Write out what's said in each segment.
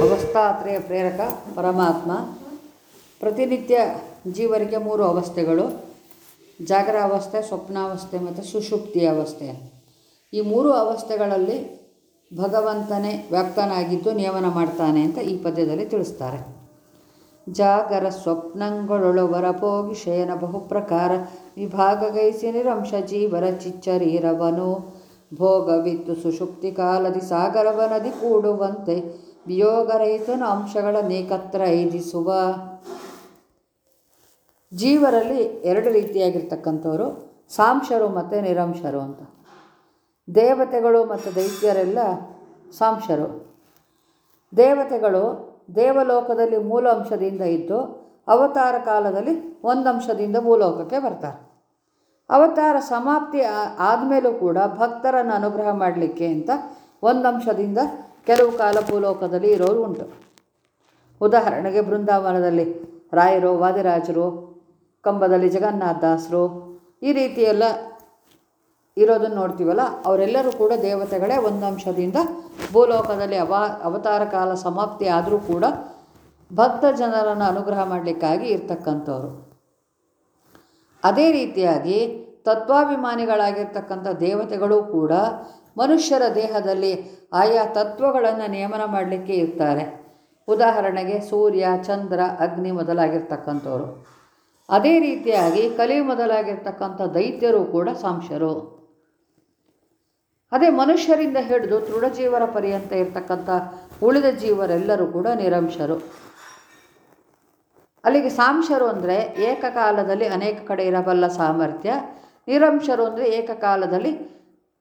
ಅವಸ್ಥಾತ್ರಯ ಪ್ರೇರಕ ಪರಮಾತ್ಮ. ಪ್ರತಿನಿತ್ಯ ಜೀವರಿಗೆ ಮೂರು ಅವಸ್ಥೆಗಳು. ಜಾಗರ ಅವಸ್ಥೆ ಸ್ವಪ್ನಾವಸ್ಥೆ ಮತ್ತು ಸುಷುಪ್ತಿ ಅವಸ್ಥೆ. ಈ ಮೂರು ಅವಸ್ಥೆಗಳಲ್ಲಿ ಭಗವಂತನೇ ವ್ಯಾಪ್ತನಾಗಿದ್ದು ನಿಯಮನ ಮಾಡ್ತಾನೆ ಅಂತ ಈ ಪದ್ಯದಲ್ಲಿ ತಿಳಿಸ್ತಾರೆ. ಜಾಗರ ಸ್ವಪ್ನಗಳೊಳು ಪೋಗಿ ಶಯನ ಬಹುಪ್ರಕಾರ ವಿಭಾಗಗೈಸಿ ನಿರಂಶ ಜೀವರ ಚಿಚ್ಚರೀರವನು. ಭೋಗವಿತ್ತು ಸುಷುಪ್ತಿ ಕಾಲದಿ ಸಾಗರವ ನದಿ ಕೂಡುವಂತೆ. ವಿಯೋಗರಹಿತನ ಅಂಶಗಳ ನೇಕತ್ರ ಐದಿಸುವ ಜೀವರಲ್ಲಿ ಎರಡು ರೀತಿಯಾಗಿರ್ತಕ್ಕಂಥವರು, ಸಾಂಶರು ಮತ್ತು ನಿರಂಶರು ಅಂತ. ದೇವತೆಗಳು ಮತ್ತು ದೈತ್ಯರೆಲ್ಲ ಸಾಂಶರು. ದೇವತೆಗಳು ದೇವಲೋಕದಲ್ಲಿ ಮೂಲ ಅಂಶದಿಂದ ಇದ್ದು, ಅವತಾರ ಕಾಲದಲ್ಲಿ ಒಂದಂಶದಿಂದ ಭೂಲೋಕಕ್ಕೆ ಬರ್ತಾರೆ. ಅವತಾರ ಸಮಾಪ್ತಿ ಆದಮೇಲೂ ಕೂಡ ಭಕ್ತರನ್ನು ಅನುಗ್ರಹ ಮಾಡಲಿಕ್ಕೆ ಅಂತ ಒಂದು ಅಂಶದಿಂದ ಕೆಲವು ಕಾಲ ಭೂಲೋಕದಲ್ಲಿ ಇರೋರು ಉಂಟು. ಉದಾಹರಣೆಗೆ ಬೃಂದಾವನದಲ್ಲಿ ರಾಯರು, ವಾದಿರಾಜರು, ಕಂಬದಲ್ಲಿ ಜಗನ್ನಾಥದಾಸರು ಈ ರೀತಿಯೆಲ್ಲ ಇರೋದನ್ನು ನೋಡ್ತೀವಲ್ಲ, ಅವರೆಲ್ಲರೂ ಕೂಡ ದೇವತೆಗಳೇ ಒಂದು ಅಂಶದಿಂದ ಭೂಲೋಕದಲ್ಲಿ ಅವ ಅವತಾರ ಕಾಲ ಸಮಾಪ್ತಿ ಆದರೂ ಕೂಡ ಭಕ್ತ ಜನರನ್ನು ಅನುಗ್ರಹ ಮಾಡಲಿಕ್ಕಾಗಿ ಇರ್ತಕ್ಕಂಥವ್ರು. ಅದೇ ರೀತಿಯಾಗಿ ತತ್ವಾಭಿಮಾನಿಗಳಾಗಿರ್ತಕ್ಕಂಥ ದೇವತೆಗಳು ಕೂಡ ಮನುಷ್ಯರ ದೇಹದಲ್ಲಿ ಆಯಾ ತತ್ವಗಳನ್ನು ನಿಯಮನ ಮಾಡಲಿಕ್ಕೆ ಇರ್ತಾರೆ. ಉದಾಹರಣೆಗೆ ಸೂರ್ಯ, ಚಂದ್ರ, ಅಗ್ನಿ ಮೊದಲಾಗಿರ್ತಕ್ಕಂಥವ್ರು. ಅದೇ ರೀತಿಯಾಗಿ ಕಲಿ ಮೊದಲಾಗಿರ್ತಕ್ಕಂಥ ದೈತ್ಯರು ಕೂಡ ಸಾಂಶರು. ಅದೇ ಮನುಷ್ಯರಿಂದ ಹಿಡಿದು ತೃಢಜೀವರ ಪರ್ಯಂತ ಇರ್ತಕ್ಕಂಥ ಉಳಿದ ಜೀವರೆಲ್ಲರೂ ಕೂಡ ನಿರಂಶರು. ಅಲ್ಲಿಗೆ ಸಾಂಶರು ಅಂದರೆ ಏಕಕಾಲದಲ್ಲಿ ಅನೇಕ ಕಡೆ ಇರಬಲ್ಲ ಸಾಮರ್ಥ್ಯ. ನಿರಂಶರು ಅಂದರೆ ಏಕಕಾಲದಲ್ಲಿ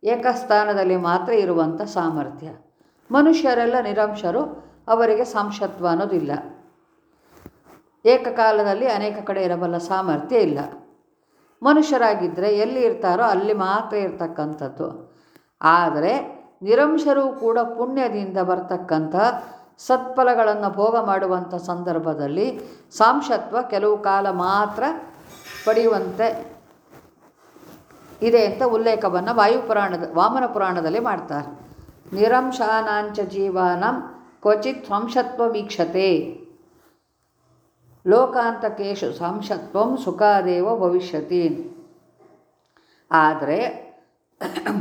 ಏಕಸ್ಥಾನದಲ್ಲಿ ಮಾತ್ರ ಇರುವಂಥ ಸಾಮರ್ಥ್ಯ. ಮನುಷ್ಯರೆಲ್ಲ ನಿರಂಶರು, ಅವರಿಗೆ ಸಾಂಶತ್ವ ಅನ್ನೋದಿಲ್ಲ ಏಕಕಾಲದಲ್ಲಿ ಅನೇಕ ಕಡೆ ಇರಬಲ್ಲ ಸಾಮರ್ಥ್ಯ ಇಲ್ಲ. ಮನುಷ್ಯರಾಗಿದ್ದರೆ ಎಲ್ಲಿ ಇರ್ತಾರೋ ಅಲ್ಲಿ ಮಾತ್ರ ಇರ್ತಕ್ಕಂಥದ್ದು. ಆದರೆ ನಿರಂಶರು ಕೂಡ ಪುಣ್ಯದಿಂದ ಬರ್ತಕ್ಕಂಥ ಸತ್ಫಲಗಳನ್ನು ಭೋಗ ಮಾಡುವಂಥ ಸಂದರ್ಭದಲ್ಲಿ ಸಾಂಶತ್ವ ಕೆಲವು ಕಾಲ ಮಾತ್ರ ಪಡೆಯುವಂತೆ ಇದೆ ಅಂತ ಉಲ್ಲೇಖವನ್ನು ವಾಯುಪುರಾಣದ, ವಾಮನ ಪುರಾಣದಲ್ಲಿ ಮಾಡ್ತಾರೆ. ನಿರಂಶಾನಾಂಚ ಜೀವಾನಂ ಕ್ವಚಿತ್ ಸಂಶತ್ವ ವೀಕ್ಷತೆ. ಲೋಕಾಂತಕೇಶು ಸಂಶತ್ವಂ ಸುಖಾದೇವ ಭವಿಷ್ಯತಿ. ಆದರೆ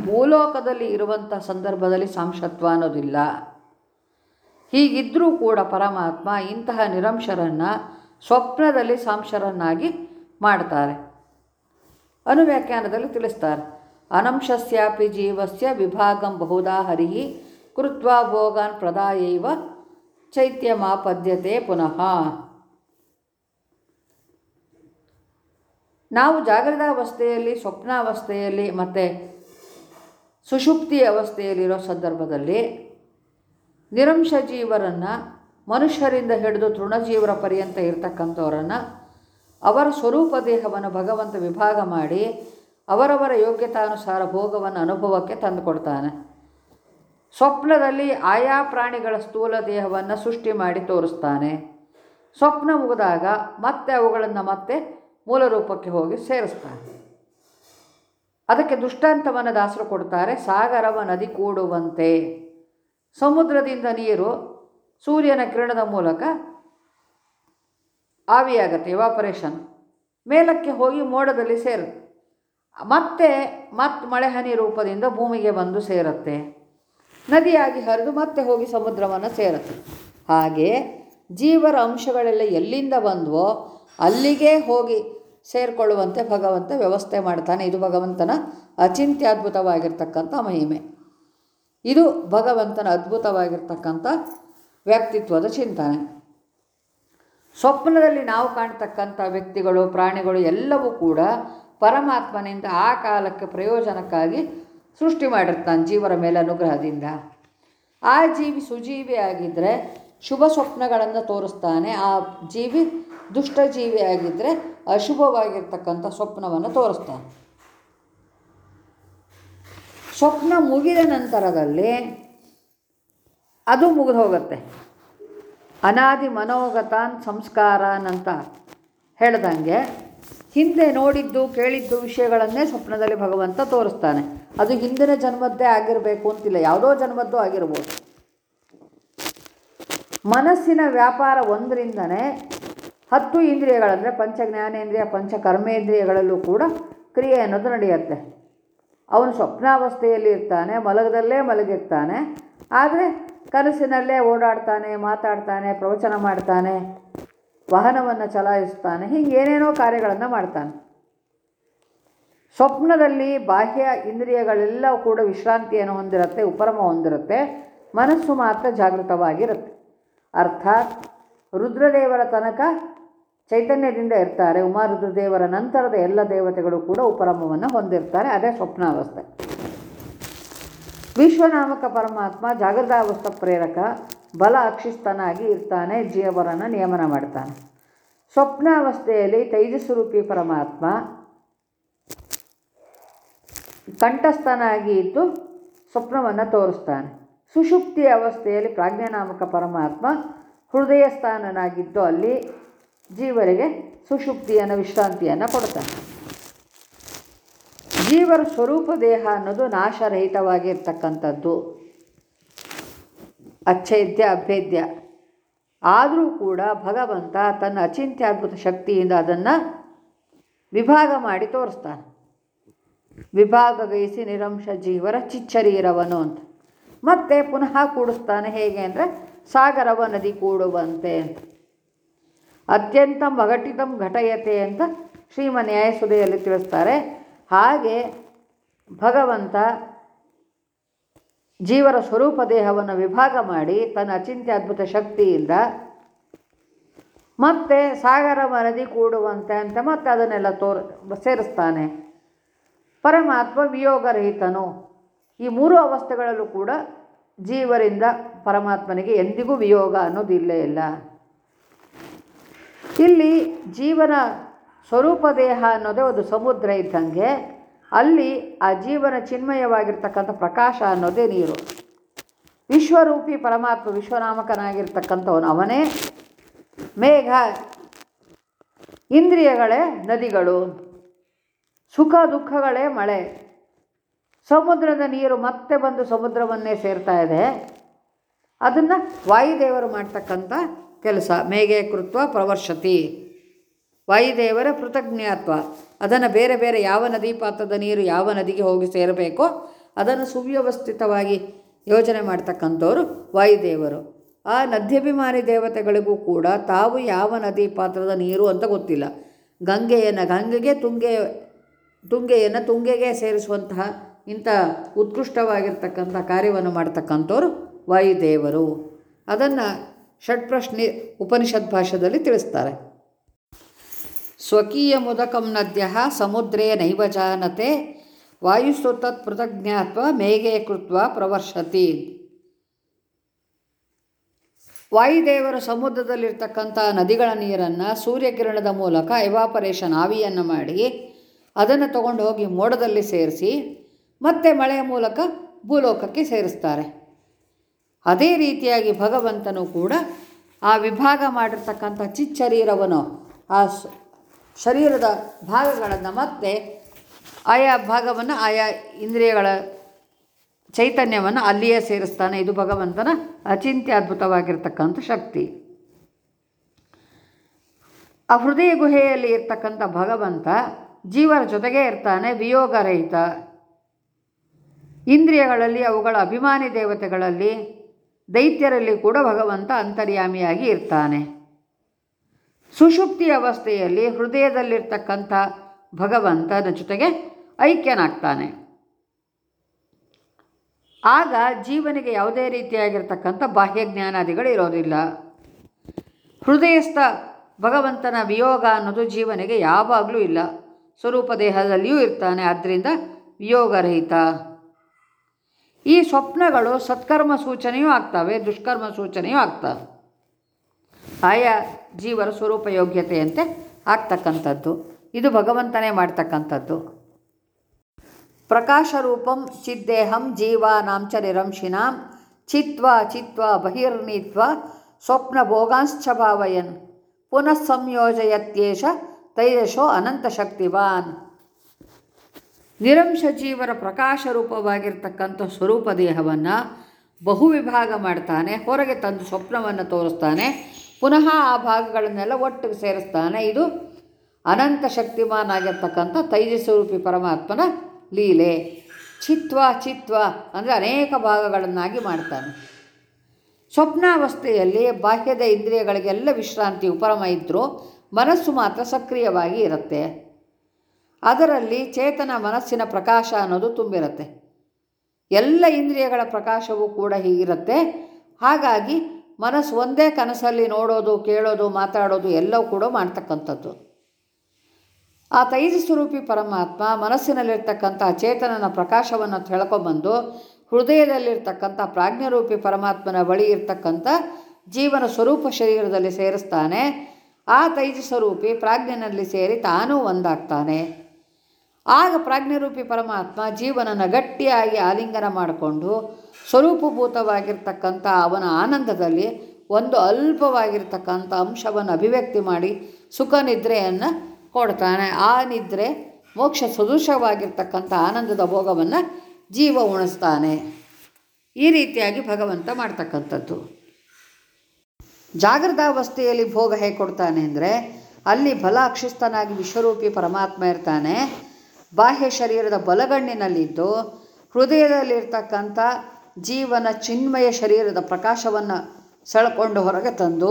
ಭೂಲೋಕದಲ್ಲಿ ಇರುವಂಥ ಸಂದರ್ಭದಲ್ಲಿ ಸಾಂಶತ್ವ ಅನ್ನೋದಿಲ್ಲ. ಹೀಗಿದ್ದರೂ ಕೂಡ ಪರಮಾತ್ಮ ಇಂತಹ ನಿರಂಶರನ್ನು ಸ್ವಪ್ನದಲ್ಲಿ ಸಾಂಶರನ್ನಾಗಿ ಮಾಡ್ತಾರೆ. ಅನುವ್ಯಾಖ್ಯಾನದಲ್ಲಿ ತಿಳಿಸ್ತಾರೆ, ಅನಂಶಸ್ಯಾಪಿ ಜೀವಸ್ಯ ವಿಭಾಗಂ ಬಹುಧಾ ಹರಿ ಕೃತ್ವಾ ಭೋಗಾನ್ ಪ್ರದಾಯೈವ ಚೈತ್ಯಮಾಪದ್ಯತೆ ಪುನಃ. ನಾವು ಜಾಗೃತ ಅವಸ್ಥೆಯಲ್ಲಿ ಸ್ವಪ್ನಾವಸ್ಥೆಯಲ್ಲಿ ಮತ್ತು ಸುಷುಪ್ತಿ ಅವಸ್ಥೆಯಲ್ಲಿರೋ ಸಂದರ್ಭದಲ್ಲಿ ನಿರಂಶ ಜೀವರನ್ನು ಮನುಷ್ಯರಿಂದ ಹಿಡಿದು ತೃಣಜೀವರ ಪರ್ಯಂತ ಇರತಕ್ಕಂಥವರನ್ನು ಅವರ ಸ್ವರೂಪ ದೇಹವನ್ನು ಭಗವಂತ ವಿಭಾಗ ಮಾಡಿ ಅವರವರ ಯೋಗ್ಯತಾನುಸಾರ ಭೋಗವನ್ನು ಅನುಭವಕ್ಕೆ ತಂದುಕೊಡ್ತಾನೆ. ಸ್ವಪ್ನದಲ್ಲಿ ಆಯಾ ಪ್ರಾಣಿಗಳ ಸ್ಥೂಲ ದೇಹವನ್ನು ಸೃಷ್ಟಿ ಮಾಡಿ ತೋರಿಸ್ತಾನೆ. ಸ್ವಪ್ನ ಮುಗಿದಾಗ ಮತ್ತೆ ಅವುಗಳನ್ನು ಮತ್ತೆ ಮೂಲ ರೂಪಕ್ಕೆ ಹೋಗಿ ಸೇರಿಸ್ತಾನೆ. ಅದಕ್ಕೆ ದುಷ್ಟಾಂತವನ್ನು ದಾಸರು ಕೊಡ್ತಾರೆ, ಸಾಗರವ ನದಿ ಕೂಡುವಂತೆ. ಸಮುದ್ರದಿಂದ ನೀರು ಸೂರ್ಯನ ಕಿರಣದ ಮೂಲಕ ಆವಿಯಾಗತ್ತೆ ಎವಾಪರೇಷನ್ ಮೇಲಕ್ಕೆ ಹೋಗಿ ಮೋಡದಲ್ಲಿ ಸೇರುತ್ತೆ. ಮತ್ತೆ ಮತ್ತೆ ಮಳೆ ಹನಿ ರೂಪದಿಂದ ಭೂಮಿಗೆ ಬಂದು ಸೇರುತ್ತೆ. ನದಿಯಾಗಿ ಹರಿದು ಮತ್ತೆ ಹೋಗಿ ಸಮುದ್ರವನ್ನು ಸೇರುತ್ತೆ. ಹಾಗೆ ಜೀವರ ಅಂಶಗಳೆಲ್ಲ ಎಲ್ಲಿಂದ ಬಂದವೋ ಅಲ್ಲಿಗೆ ಹೋಗಿ ಸೇರಿಕೊಳ್ಳುವಂತೆ ಭಗವಂತ ವ್ಯವಸ್ಥೆ ಮಾಡ್ತಾನೆ. ಇದು ಭಗವಂತನ ಅಚಿಂತ್ಯದ್ಭುತವಾಗಿರ್ತಕ್ಕಂಥ ಮಹಿಮೆ. ಇದು ಭಗವಂತನ ಅದ್ಭುತವಾಗಿರ್ತಕ್ಕಂಥ ವ್ಯಕ್ತಿತ್ವದ ಚಿಂತನೆ. ಸ್ವಪ್ನದಲ್ಲಿ ನಾವು ಕಾಣ್ತಕ್ಕಂಥ ವ್ಯಕ್ತಿಗಳು, ಪ್ರಾಣಿಗಳು ಎಲ್ಲವೂ ಕೂಡ ಪರಮಾತ್ಮನಿಂದ ಆ ಕಾಲಕ್ಕೆ ಪ್ರಯೋಜನಕ್ಕಾಗಿ ಸೃಷ್ಟಿ ಮಾಡಿರ್ತಾನೆ ಜೀವರ ಮೇಲೆ ಅನುಗ್ರಹದಿಂದ. ಆ ಜೀವಿ ಸುಜೀವಿ ಆಗಿದ್ದರೆ ಶುಭ ಸ್ವಪ್ನಗಳನ್ನು ತೋರಿಸ್ತಾನೆ, ಆ ಜೀವಿ ದುಷ್ಟ ಜೀವಿ ಆಗಿದ್ದರೆ ಅಶುಭವಾಗಿರ್ತಕ್ಕಂಥ ಸ್ವಪ್ನವನ್ನು ತೋರಿಸ್ತಾನೆ. ಸ್ವಪ್ನ ಮುಗಿದ ನಂತರದಲ್ಲಿ ಅದು ಮುಗಿದು ಹೋಗುತ್ತೆ. ಅನಾದಿ ಮನೋಗತಾನ್ ಸಂಸ್ಕಾರಾನಂತ ಹೇಳ್ದಂಗೆ ಹಿಂದೆ ನೋಡಿದ್ದು ಕೇಳಿದ್ದು ವಿಷಯಗಳನ್ನೇ ಸ್ವಪ್ನದಲ್ಲಿ ಭಗವಂತ ತೋರಿಸ್ತಾನೆ. ಅದು ಹಿಂದಿನ ಜನ್ಮದ್ದೇ ಆಗಿರಬೇಕು ಅಂತಿಲ್ಲ, ಯಾವುದೋ ಜನ್ಮದ್ದು ಆಗಿರ್ಬೋದು. ಮನಸ್ಸಿನ ವ್ಯಾಪಾರ ಒಂದರಿಂದನೇ ಹತ್ತು ಇಂದ್ರಿಯಗಳಂದರೆ ಪಂಚ ಜ್ಞಾನೇಂದ್ರಿಯ ಪಂಚ ಕರ್ಮೇಂದ್ರಿಯಗಳಲ್ಲೂ ಕೂಡ ಕ್ರಿಯೆ ಅನ್ನೋದು ನಡೆಯುತ್ತೆ. ಅವನು ಸ್ವಪ್ನಾವಸ್ಥೆಯಲ್ಲಿ ಇರ್ತಾನೆ, ಮಲಗದಲ್ಲೇ ಮಲಗಿರ್ತಾನೆ. ಆದರೆ ಕನಸಿನಲ್ಲೇ ಓಡಾಡ್ತಾನೆ, ಮಾತಾಡ್ತಾನೆ, ಪ್ರವಚನ ಮಾಡ್ತಾನೆ, ವಾಹನವನ್ನು ಚಲಾಯಿಸ್ತಾನೆ, ಹೀಗೆ ಏನೇನೋ ಕಾರ್ಯಗಳನ್ನು ಮಾಡ್ತಾನೆ. ಸ್ವಪ್ನದಲ್ಲಿ ಬಾಹ್ಯ ಇಂದ್ರಿಯಗಳೆಲ್ಲವೂ ಕೂಡ ವಿಶ್ರಾಂತಿಯನ್ನು ಹೊಂದಿರುತ್ತೆ, ಉಪರಮ ಹೊಂದಿರುತ್ತೆ, ಮನಸ್ಸು ಮಾತ್ರ ಜಾಗೃತವಾಗಿರುತ್ತೆ. ಅರ್ಥಾತ್ ರುದ್ರದೇವರ ತನಕ ಚೈತನ್ಯದಿಂದ ಇರ್ತಾರೆ. ಉಮಾರುದ್ರದೇವರ ನಂತರದ ಎಲ್ಲ ದೇವತೆಗಳು ಕೂಡ ಉಪರಮವನ್ನು ಹೊಂದಿರ್ತಾರೆ. ಅದೇ ಸ್ವಪ್ನಾವಸ್ಥೆ. ವಿಶ್ವನಾಮಕ ಪರಮಾತ್ಮ ಜಾಗೃತಾವಸ್ಥ ಪ್ರೇರಕ, ಬಲ ಅಕ್ಷಿಸ್ತನಾಗಿ ಇರ್ತಾನೆ ಜೀವರನ್ನು ನಿಯಮನ ಮಾಡ್ತಾನೆ. ಸ್ವಪ್ನಾವಸ್ಥೆಯಲ್ಲಿ ತೈಜಸ್ವರೂಪಿ ಪರಮಾತ್ಮ ಕಂಠಸ್ಥನಾಗಿ ಇದ್ದು ಸ್ವಪ್ನವನ್ನು ತೋರಿಸ್ತಾನೆ. ಸುಷುಪ್ತಿ ಅವಸ್ಥೆಯಲ್ಲಿ ಪ್ರಾಜ್ಞಾನಾಮಕ ಪರಮಾತ್ಮ ಹೃದಯ ಸ್ಥಾನನಾಗಿದ್ದು ಅಲ್ಲಿ ಜೀವರಿಗೆ ಸುಷುಪ್ತಿಯನ್ನು ವಿಶ್ರಾಂತಿಯನ್ನು ಕೊಡ್ತಾನೆ ಜೀವರ ಸ್ವರೂಪ ದೇಹ ಅನ್ನೋದು ನಾಶರಹಿತವಾಗಿರ್ತಕ್ಕಂಥದ್ದು. ಅಚ್ಛೇದ್ಯ, ಅಭೇದ್ಯ. ಆದರೂ ಕೂಡ ಭಗವಂತ ತನ್ನ ಅಚಿಂತ್ಯದ್ಭುತ ಶಕ್ತಿಯಿಂದ ಅದನ್ನು ವಿಭಾಗ ಮಾಡಿ ತೋರಿಸ್ತಾನೆ. ವಿಭಾಗಗೈಸಿ ನಿರಂಶ ಜೀವರ ಚಿಚ್ಚರೀರವನು ಅಂತ. ಮತ್ತೆ ಪುನಃ ಕೂಡಿಸ್ತಾನೆ ಹೇಗೆ ಅಂದರೆ ಸಾಗರವ ನದಿ ಕೂಡುವಂತೆ ಅಂತ. ಅತ್ಯಂತ ಮಗಟಿತಂ ಘಟಯತೆ ಅಂತ ಶ್ರೀಮ ನ್ಯಾಯಸುದೆಯಲ್ಲಿ ತಿಳಿಸ್ತಾರೆ. ಹಾಗೆ ಭಗವಂತ ಜೀವರ ಸ್ವರೂಪ ದೇಹವನ್ನು ವಿಭಾಗ ಮಾಡಿ ತನ್ನ ಅಚಿಂತ್ಯ ಅದ್ಭುತ ಶಕ್ತಿಯಿಂದ ಮತ್ತೆ ಸಾಗರ ಮರದಿ ಕೂಡುವಂತೆ ಅಂತ ಮತ್ತೆ ಅದನ್ನೆಲ್ಲ ತೋರ್ ಸೇರಿಸ್ತಾನೆ. ಪರಮಾತ್ಮ ವಿಯೋಗರಹಿತನು. ಈ ಮೂರು ಅವಸ್ಥೆಗಳಲ್ಲೂ ಕೂಡ ಜೀವರಿಂದ ಪರಮಾತ್ಮನಿಗೆ ಎಂದಿಗೂ ವಿಯೋಗ ಅನ್ನೋದಿಲ್ಲೇ ಇಲ್ಲ. ಇಲ್ಲಿ ಜೀವನ ಸ್ವರೂಪ ದೇಹ ಅನ್ನೋದೇ ಒಂದು ಸಮುದ್ರ ಇದ್ದಂಗೆ, ಅಲ್ಲಿ ಆ ಜೀವನ ಚಿನ್ಮಯವಾಗಿರ್ತಕ್ಕಂಥ ಪ್ರಕಾಶ ಅನ್ನೋದೇ ನೀರು. ವಿಶ್ವರೂಪಿ ಪರಮಾತ್ಮ ವಿಶ್ವನಾಮಕನಾಗಿರ್ತಕ್ಕಂಥವನು ಅವನೇ. ಮೇಘ, ಇಂದ್ರಿಯಗಳೇ ನದಿಗಳು, ಸುಖ ದುಃಖಗಳೇ ಮಳೆ. ಸಮುದ್ರದ ನೀರು ಮತ್ತೆ ಬಂದು ಸಮುದ್ರವನ್ನೇ ಸೇರ್ತಾ ಇದೆ. ಅದನ್ನು ವಾಯುದೇವರು ಮಾಡ್ತಕ್ಕಂಥ ಕೆಲಸ ಮೇಘೆ ಕೃತ್ವ ಪ್ರವರ್ಷತಿ. ವಾಯುದೇವರ ಕೃತಜ್ಞತ್ವ. ಅದನ್ನು ಬೇರೆ ಬೇರೆ ಯಾವ ನದಿ ಪಾತ್ರದ ನೀರು ಯಾವ ನದಿಗೆ ಹೋಗಿ ಸೇರಬೇಕೋ ಅದನ್ನು ಸುವ್ಯವಸ್ಥಿತವಾಗಿ ಯೋಜನೆ ಮಾಡ್ತಕ್ಕಂಥವ್ರು ವಾಯುದೇವರು. ಆ ನದ್ಯಭಿಮಾನಿ ದೇವತೆಗಳಿಗೂ ಕೂಡ ತಾವು ಯಾವ ನದಿ ಪಾತ್ರದ ನೀರು ಅಂತ ಗೊತ್ತಿಲ್ಲ. ಗಂಗೆಯನ್ನು, ಗಂಗೆಗೆ ತುಂಗೆ, ತುಂಗೆಯನ್ನು ತುಂಗೆಗೆ ಸೇರಿಸುವಂತಹ ಇಂಥ ಉತ್ಕೃಷ್ಟವಾಗಿರ್ತಕ್ಕಂಥ ಕಾರ್ಯವನ್ನು ಮಾಡ್ತಕ್ಕಂಥವ್ರು ವಾಯುದೇವರು. ಅದನ್ನು ಷಟ್ಪ್ರಶ್ನೆ ಉಪನಿಷತ್ ಭಾಷೆಯಲ್ಲಿ ತಿಳಿಸ್ತಾರೆ. ಸ್ವಕೀಯ ಮುದಕಂ ನದ್ಯ ಸಮುದ್ರೇ ನೈವ ಜಾನತೆ ವಾಯುಸ್ತು ತತ್ ಪೃತಜ್ಞಾತ್ವ ಮೇಘೆ ಕೃತ್ವ ಪ್ರವರ್ಷತಿ. ವಾಯುದೇವರು ಸಮುದ್ರದಲ್ಲಿರ್ತಕ್ಕಂಥ ನದಿಗಳ ನೀರನ್ನು ಸೂರ್ಯಕಿರಣದ ಮೂಲಕ ಎವಾಪರೇಷನ್ ಆವಿಯನ್ನು ಮಾಡಿ ಅದನ್ನು ತಗೊಂಡು ಹೋಗಿ ಮೋಡದಲ್ಲಿ ಸೇರಿಸಿ ಮತ್ತೆ ಮಳೆಯ ಮೂಲಕ ಭೂಲೋಕಕ್ಕೆ ಸೇರಿಸ್ತಾರೆ. ಅದೇ ರೀತಿಯಾಗಿ ಭಗವಂತನು ಕೂಡ ಆ ವಿಭಾಗ ಮಾಡಿರ್ತಕ್ಕಂಥ ಚಿಚ್ಚರೀರವನ್ನು, ಆ ಶರೀರದ ಭಾಗಗಳನ್ನು ಮತ್ತೆ ಆಯಾ ಭಾಗವನ್ನು ಆಯಾ ಇಂದ್ರಿಯಗಳ ಚೈತನ್ಯವನ್ನು ಅಲ್ಲಿಯೇ ಸೇರಿಸ್ತಾನೆ. ಇದು ಭಗವಂತನ ಅಚಿಂತ್ಯ ಅದ್ಭುತವಾಗಿರ್ತಕ್ಕಂಥ ಶಕ್ತಿ. ಆ ಹೃದಯ ಗುಹೆಯಲ್ಲಿ ಇರ್ತಕ್ಕಂಥ ಭಗವಂತ ಜೀವರ ಜೊತೆಗೇ ಇರ್ತಾನೆ, ವಿಯೋಗರಹಿತ. ಇಂದ್ರಿಯಗಳಲ್ಲಿ, ಅವುಗಳ ಅಭಿಮಾನಿ ದೇವತೆಗಳಲ್ಲಿ ದೈತ್ಯರಲ್ಲಿ ಕೂಡ ಭಗವಂತ ಅಂತರ್ಯಾಮಿಯಾಗಿ ಇರ್ತಾನೆ. ಸುಷುಪ್ತಿ ಅವಸ್ಥೆಯಲ್ಲಿ ಹೃದಯದಲ್ಲಿರ್ತಕ್ಕಂಥ ಭಗವಂತನ ಜೊತೆಗೆ ಐಕ್ಯನಾಗ್ತಾನೆ. ಆಗ ಜೀವನಿಗೆ ಯಾವುದೇ ರೀತಿಯಾಗಿರ್ತಕ್ಕಂಥ ಬಾಹ್ಯ ಜ್ಞಾನಾದಿಗಳು ಇರೋದಿಲ್ಲ. ಹೃದಯಸ್ಥ ಭಗವಂತನ ವಿಯೋಗ ಅನ್ನೋದು ಜೀವನಿಗೆ ಯಾವಾಗಲೂ ಇಲ್ಲ. ಸ್ವರೂಪ ದೇಹದಲ್ಲಿಯೂ ಇರ್ತಾನೆ. ಆದ್ದರಿಂದ ವಿಯೋಗರಹಿತ. ಈ ಸ್ವಪ್ನಗಳು ಸತ್ಕರ್ಮ ಸೂಚನೆಯೂ ಆಗ್ತವೆ, ದುಷ್ಕರ್ಮ ಸೂಚನೆಯೂ ಆಗ್ತವೆ. ಆಯಾ ಜೀವರ ಸ್ವರೂಪ ಯೋಗ್ಯತೆಯಂತೆ ಆಗ್ತಕ್ಕಂಥದ್ದು. ಇದು ಭಗವಂತನೇ ಮಾಡ್ತಕ್ಕಂಥದ್ದು. ಪ್ರಕಾಶರೂಪಂ ಚಿದ್ದೇಹಂ ಜೀವಾನಾಂಚ ನಿರಂಶಿನಾಂ ಚಿತ್ವ ಚಿತ್ವ ಬಹಿರ್ನೀತ್ವ ಸ್ವಪ್ನ ಭೋಗಾಂಶ್ಚ ಭಾವಯನ್ ಪುನಃ ಸಂಯೋಜಯತ್ಯೇಷ ತೈಜಶೋ ಅನಂತ ಶಕ್ತಿವಾನ್. ನಿರಂಶ ಜೀವರ ಪ್ರಕಾಶ ರೂಪವಾಗಿರ್ತಕ್ಕಂಥ ಸ್ವರೂಪ ದೇಹವನ್ನು ಬಹುವಿಭಾಗ ಮಾಡ್ತಾನೆ, ಹೊರಗೆ ತಂದು ಸ್ವಪ್ನವನ್ನು ತೋರಿಸ್ತಾನೆ, ಪುನಃ ಆ ಭಾಗಗಳನ್ನೆಲ್ಲ ಒಟ್ಟಿಗೆ ಸೇರಿಸ್ತಾನೆ. ಇದು ಅನಂತ ಶಕ್ತಿಮಾನ್ ಆಗಿರ್ತಕ್ಕಂಥ ತೈಜಸ್ವರೂಪಿ ಪರಮಾತ್ಮನ ಲೀಲೆ. ಚಿತ್ವ ಚಿತ್ವ ಅಂದರೆ ಅನೇಕ ಭಾಗಗಳನ್ನಾಗಿ ಮಾಡ್ತಾನೆ. ಸ್ವಪ್ನಾವಸ್ಥೆಯಲ್ಲಿ ಬಾಹ್ಯದ ಇಂದ್ರಿಯಗಳಿಗೆಲ್ಲ ವಿಶ್ರಾಂತಿ, ಉಪರಮ ಇದ್ದರೂ ಮನಸ್ಸು ಮಾತ್ರ ಸಕ್ರಿಯವಾಗಿ ಇರುತ್ತೆ. ಅದರಲ್ಲಿ ಚೇತನ ಮನಸ್ಸಿನ ಪ್ರಕಾಶ ಅನ್ನೋದು ತುಂಬಿರುತ್ತೆ. ಎಲ್ಲ ಇಂದ್ರಿಯಗಳ ಪ್ರಕಾಶವೂ ಕೂಡ ಹೀಗಿರುತ್ತೆ. ಹಾಗಾಗಿ ಮನಸ್ಸು ಒಂದೇ ಕನಸಲ್ಲಿ ನೋಡೋದು, ಕೇಳೋದು, ಮಾತಾಡೋದು ಎಲ್ಲವೂ ಕೂಡ ಮಾಡ್ತಕ್ಕಂಥದ್ದು. ಆ ತೈಜ ಸ್ವರೂಪಿ ಪರಮಾತ್ಮ ಮನಸ್ಸಿನಲ್ಲಿರ್ತಕ್ಕಂಥ ಚೇತನನ ಪ್ರಕಾಶವನ್ನು ತಿಳ್ಕೊಂಬಂದು ಹೃದಯದಲ್ಲಿರ್ತಕ್ಕಂಥ ಪ್ರಾಜ್ಞರೂಪಿ ಪರಮಾತ್ಮನ ಬಳಿ ಇರ್ತಕ್ಕಂಥ ಜೀವನ ಸ್ವರೂಪ ಶರೀರದಲ್ಲಿ ಸೇರಿಸ್ತಾನೆ. ಆ ತೈಜ ಸ್ವರೂಪಿ ಪ್ರಾಜ್ಞನಲ್ಲಿ ಸೇರಿ ತಾನೂ ಒಂದಾಗ್ತಾನೆ. ಆಗ ಪ್ರಾಜ್ಞರೂಪಿ ಪರಮಾತ್ಮ ಜೀವನನ ಗಟ್ಟಿಯಾಗಿ ಆಲಿಂಗನ ಮಾಡಿಕೊಂಡು ಸ್ವರೂಪಭೂತವಾಗಿರ್ತಕ್ಕಂಥ ಅವನ ಆನಂದದಲ್ಲಿ ಒಂದು ಅಲ್ಪವಾಗಿರ್ತಕ್ಕಂಥ ಅಂಶವನ್ನು ಅಭಿವ್ಯಕ್ತಿ ಮಾಡಿ ಸುಖ ನಿದ್ರೆಯನ್ನು ಕೊಡ್ತಾನೆ. ಆ ನಿದ್ರೆ ಮೋಕ್ಷ ಸದೃಶವಾಗಿರ್ತಕ್ಕಂಥ ಆನಂದದ ಭೋಗವನ್ನು ಜೀವ ಉಣಿಸ್ತಾನೆ. ಈ ರೀತಿಯಾಗಿ ಭಗವಂತ ಮಾಡ್ತಕ್ಕಂಥದ್ದು. ಜಾಗೃತಾವಸ್ಥೆಯಲ್ಲಿ ಭೋಗ ಹೇಗೆ ಕೊಡ್ತಾನೆ ಅಂದರೆ ಅಲ್ಲಿ ಬಲ ಅಕ್ಷಿಸ್ತನಾಗಿ ವಿಶ್ವರೂಪಿ ಪರಮಾತ್ಮ ಇರ್ತಾನೆ. ಬಾಹ್ಯ ಶರೀರದ ಬಲಗಣ್ಣಿನಲ್ಲಿದ್ದು ಹೃದಯದಲ್ಲಿರ್ತಕ್ಕಂಥ ಜೀವನ ಚಿನ್ಮಯ ಶರೀರದ ಪ್ರಕಾಶವನ್ನು ಸೆಳ್ಕೊಂಡು ಹೊರಗೆ ತಂದು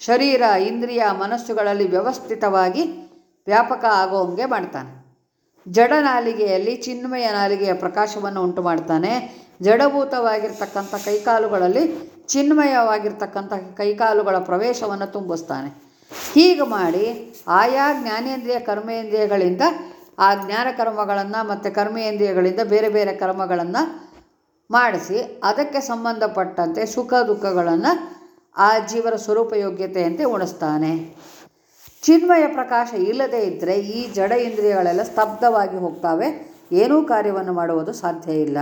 ಶರೀರ, ಇಂದ್ರಿಯ, ಮನಸ್ಸುಗಳಲ್ಲಿ ವ್ಯವಸ್ಥಿತವಾಗಿ ವ್ಯಾಪಕ ಆಗೋಂಗೆ ಮಾಡ್ತಾನೆ. ಜಡ ನಾಲಿಗೆಯಲ್ಲಿ ಚಿನ್ಮಯ ನಾಲಿಗೆಯ ಪ್ರಕಾಶವನ್ನು ಉಂಟು ಮಾಡ್ತಾನೆ. ಜಡಭೂತವಾಗಿರ್ತಕ್ಕಂಥ ಕೈಕಾಲುಗಳಲ್ಲಿ ಚಿನ್ಮಯವಾಗಿರ್ತಕ್ಕಂಥ ಕೈಕಾಲುಗಳ ಪ್ರವೇಶವನ್ನು ತುಂಬಿಸ್ತಾನೆ. ಹೀಗೆ ಮಾಡಿ ಆಯಾ ಜ್ಞಾನೇಂದ್ರಿಯ, ಕರ್ಮೇಂದ್ರಿಯಗಳಿಂದ ಆ ಜ್ಞಾನ ಕರ್ಮಗಳನ್ನು ಮತ್ತು ಕರ್ಮೇಂದ್ರಿಯಗಳಿಂದ ಬೇರೆ ಬೇರೆ ಕರ್ಮಗಳನ್ನು ಮಾಡಿಸಿ ಅದಕ್ಕೆ ಸಂಬಂಧಪಟ್ಟಂತೆ ಸುಖ ದುಃಖಗಳನ್ನು ಆ ಜೀವರ ಸ್ವರೂಪ ಯೋಗ್ಯತೆಯಂತೆ ಉಣಿಸ್ತಾನೆ. ಚಿನ್ಮಯ ಪ್ರಕಾಶ ಇಲ್ಲದೇ ಇದ್ದರೆ ಈ ಜಡ ಇಂದ್ರಿಯಗಳೆಲ್ಲ ಸ್ತಬ್ಧವಾಗಿ ಹೋಗ್ತಾವೆ. ಏನೂ ಕಾರ್ಯವನ್ನು ಮಾಡುವುದು ಸಾಧ್ಯ ಇಲ್ಲ.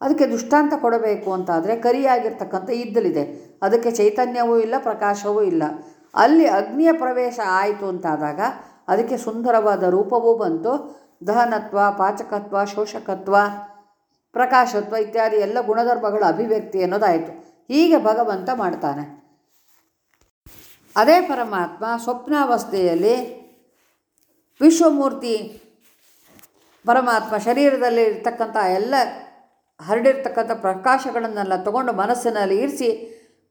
ಅದಕ್ಕೆ ದುಷ್ಟಾಂತ ಕೊಡಬೇಕು ಅಂತಾದರೆ ಕರಿಯಾಗಿರ್ತಕ್ಕಂಥ ಇದ್ದಲಿದೆ. ಅದಕ್ಕೆ ಚೈತನ್ಯವೂ ಇಲ್ಲ, ಪ್ರಕಾಶವೂ ಇಲ್ಲ. ಅಲ್ಲಿ ಅಗ್ನಿಯ ಪ್ರವೇಶ ಆಯಿತು ಅಂತಾದಾಗ ಅದಕ್ಕೆ ಸುಂದರವಾದ ರೂಪವೂ ಬಂತು. ದಹನತ್ವ, ಪಾಚಕತ್ವ, ಶೋಷಕತ್ವ, ಪ್ರಕಾಶತ್ವ ಇತ್ಯಾದಿ ಎಲ್ಲ ಗುಣಧರ್ಮಗಳ ಅಭಿವ್ಯಕ್ತಿ ಅನ್ನೋದಾಯಿತು ಹೀಗೆ ಭಗವಂತ ಮಾಡ್ತಾನೆ. ಅದೇ ಪರಮಾತ್ಮ ಸ್ವಪ್ನಾವಸ್ಥೆಯಲ್ಲಿ ವಿಶ್ವಮೂರ್ತಿ ಪರಮಾತ್ಮ ಶರೀರದಲ್ಲಿ ಇರ್ತಕ್ಕಂಥ ಎಲ್ಲ ಹರಡಿರ್ತಕ್ಕಂಥ ಪ್ರಕಾಶಗಳನ್ನೆಲ್ಲ ತಗೊಂಡು ಮನಸ್ಸಿನಲ್ಲಿ ಇರಿಸಿ,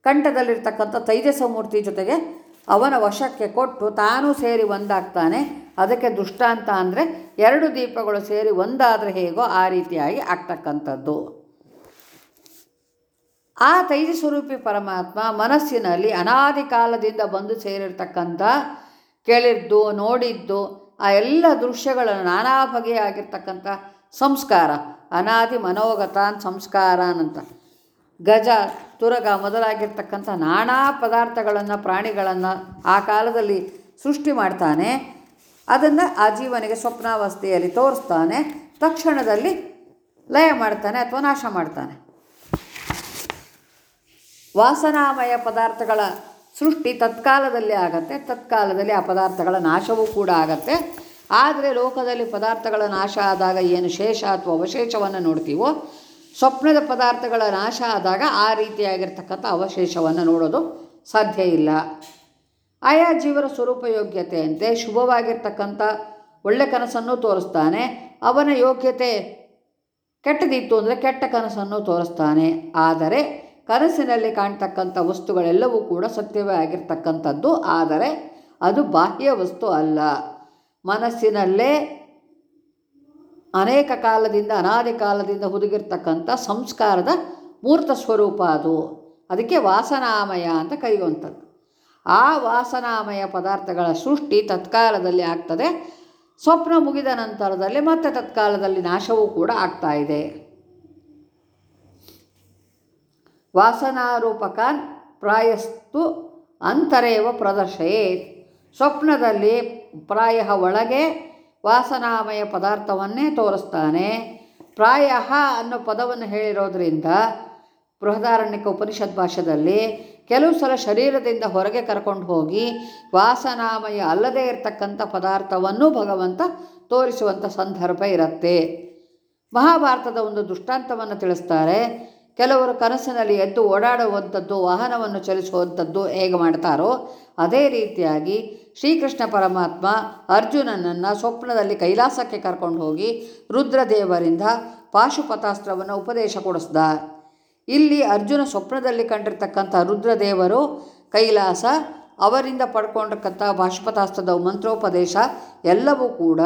ಕಂಠದಲ್ಲಿರ್ತಕ್ಕಂಥ ತೈಜಸ ಮೂರ್ತಿ ಜೊತೆಗೆ ಅವನ ವಶಕ್ಕೆ ಕೊಟ್ಟು ತಾನೂ ಸೇರಿ ಒಂದಾಗ್ತಾನೆ. ಅದಕ್ಕೆ ದುಷ್ಟಾಂತ ಅಂದರೆ ಎರಡು ದೀಪಗಳು ಸೇರಿ ಒಂದಾದರೆ ಹೇಗೋ ಆ ರೀತಿಯಾಗಿ ಆಗ್ತಕ್ಕಂಥದ್ದು. ಆ ತೈಜಸ್ವರೂಪಿ ಪರಮಾತ್ಮ ಮನಸ್ಸಿನಲ್ಲಿ ಅನಾದಿ ಕಾಲದಿಂದ ಬಂದು ಸೇರಿರ್ತಕ್ಕಂಥ ಕೇಳಿದ್ದು, ನೋಡಿದ್ದು, ಆ ಎಲ್ಲ ದೃಶ್ಯಗಳನ್ನು ನಾನಾ ಬಗೆಯಾಗಿರ್ತಕ್ಕಂಥ ಸಂಸ್ಕಾರ, ಅನಾದಿ ಮನೋಗತಾನ್ ಸಂಸ್ಕಾರ ಅಂತ. ಗಜ, ತುರಗ ಮೊದಲಾಗಿರ್ತಕ್ಕಂಥ ನಾನಾ ಪದಾರ್ಥಗಳನ್ನು, ಪ್ರಾಣಿಗಳನ್ನು ಆ ಕಾಲದಲ್ಲಿ ಸೃಷ್ಟಿ ಮಾಡ್ತಾನೆ. ಅದನ್ನು ಆ ಜೀವನಿಗೆ ಸ್ವಪ್ನಾವಸ್ಥೆಯಲ್ಲಿ ತೋರಿಸ್ತಾನೆ. ತಕ್ಷಣದಲ್ಲಿ ಲಯ ಮಾಡ್ತಾನೆ ಅಥವಾ ನಾಶ ಮಾಡ್ತಾನೆ. ವಾಸನಾಮಯ ಪದಾರ್ಥಗಳ ಸೃಷ್ಟಿ ತತ್ಕಾಲದಲ್ಲಿ ಆಗತ್ತೆ. ತತ್ಕಾಲದಲ್ಲಿ ಆ ಪದಾರ್ಥಗಳ ನಾಶವೂ ಕೂಡ ಆಗತ್ತೆ. ಆದರೆ ಲೋಕದಲ್ಲಿ ಪದಾರ್ಥಗಳ ನಾಶ ಆದಾಗ ಏನು ಶೇಷ ಅಥವಾ ಅವಶೇಷವನ್ನು ನೋಡ್ತೀವೋ ಸ್ವಪ್ನದ ಪದಾರ್ಥಗಳ ನಾಶ ಆದಾಗ ಆ ರೀತಿಯಾಗಿರ್ತಕ್ಕಂಥ ಅವಶೇಷವನ್ನು ನೋಡೋದು ಸಾಧ್ಯ ಇಲ್ಲ. ಆಯಾ ಜೀವರ ಸ್ವರೂಪ ಯೋಗ್ಯತೆಯಂತೆ ಶುಭವಾಗಿರ್ತಕ್ಕಂಥ ಒಳ್ಳೆ ಕನಸನ್ನು ತೋರಿಸ್ತಾನೆ. ಅವನ ಯೋಗ್ಯತೆ ಕೆಟ್ಟದಿತ್ತು ಅಂದರೆ ಕೆಟ್ಟ ಕನಸನ್ನು ತೋರಿಸ್ತಾನೆ. ಆದರೆ ಕನಸಿನಲ್ಲಿ ಕಾಣ್ತಕ್ಕಂಥ ವಸ್ತುಗಳೆಲ್ಲವೂ ಕೂಡ ಸತ್ಯವೇ ಆಗಿರ್ತಕ್ಕಂಥದ್ದು. ಆದರೆ ಅದು ಬಾಹ್ಯ ವಸ್ತು ಅಲ್ಲ. ಮನಸ್ಸಿನಲ್ಲೇ ಅನೇಕ ಕಾಲದಿಂದ, ಅನಾದಿ ಕಾಲದಿಂದ ಹುದುಗಿರ್ತಕ್ಕಂಥ ಸಂಸ್ಕಾರದ ಮೂರ್ತ ಸ್ವರೂಪ ಅದು. ಅದಕ್ಕೆ ವಾಸನಾಮಯ ಅಂತ ಕರೆಯುವಂಥದ್ದು. ಆ ವಾಸನಾಮಯ ಪದಾರ್ಥಗಳ ಸೃಷ್ಟಿ ತತ್ಕಾಲದಲ್ಲಿ ಆಗ್ತದೆ. ಸ್ವಪ್ನ ಮುಗಿದ ನಂತರದಲ್ಲಿ ಮತ್ತೆ ತತ್ಕಾಲದಲ್ಲಿ ನಾಶವೂ ಕೂಡ ಆಗ್ತಾ ಇದೆ. ವಾಸನಾರೂಪಕಾನ್ ಪ್ರಾಯಸ್ತು ಅಂತರೇವ ಪ್ರದರ್ಶಯೇತ್. ಸ್ವಪ್ನದಲ್ಲಿ ಪ್ರಾಯ ಒಳಗೆ ವಾಸನಾಮಯ ಪದಾರ್ಥವನ್ನೇ ತೋರಿಸ್ತಾನೆ. ಪ್ರಾಯ ಅನ್ನೋ ಪದವನ್ನು ಹೇಳಿರೋದ್ರಿಂದ ಬೃಹದಾರಣ್ಯಕ ಉಪನಿಷತ್ ಭಾಷೆಯಲ್ಲಿ ಕೆಲವು ಸಲ ಶರೀರದಿಂದ ಹೊರಗೆ ಕರ್ಕೊಂಡು ಹೋಗಿ ವಾಸನಾಮಯ ಅಲ್ಲದೇ ಇರತಕ್ಕಂಥ ಪದಾರ್ಥವನ್ನು ಭಗವಂತ ತೋರಿಸುವಂಥ ಸಂದರ್ಭ ಇರುತ್ತೆ. ಮಹಾಭಾರತದ ಒಂದು ದೃಷ್ಟಾಂತವನ್ನು ತಿಳಿಸ್ತಾರೆ. ಕೆಲವರು ಕನಸಿನಲ್ಲಿ ಎದ್ದು ಓಡಾಡುವಂಥದ್ದು, ವಾಹನವನ್ನು ಚಲಿಸುವಂಥದ್ದು ಹೇಗೆ ಮಾಡ್ತಾರೋ ಅದೇ ರೀತಿಯಾಗಿ ಶ್ರೀಕೃಷ್ಣ ಪರಮಾತ್ಮ ಅರ್ಜುನನನ್ನು ಸ್ವಪ್ನದಲ್ಲಿ ಕೈಲಾಸಕ್ಕೆ ಕರ್ಕೊಂಡು ಹೋಗಿ ರುದ್ರದೇವರಿಂದ ಪಾಶುಪಥಾಸ್ತ್ರವನ್ನು ಉಪದೇಶ ಕೊಡಿಸ್ದ. ಇಲ್ಲಿ ಅರ್ಜುನ ಸ್ವಪ್ನದಲ್ಲಿ ಕಂಡಿರ್ತಕ್ಕಂಥ ರುದ್ರದೇವರು ಕೈಲಾಸ ಅವರಿಂದ ಪಡ್ಕೊಂಡಿರ್ತಕ್ಕಂಥ ಪಾಶುಪಥಾಸ್ತ್ರದ ಮಂತ್ರೋಪದೇಶ ಎಲ್ಲವೂ ಕೂಡ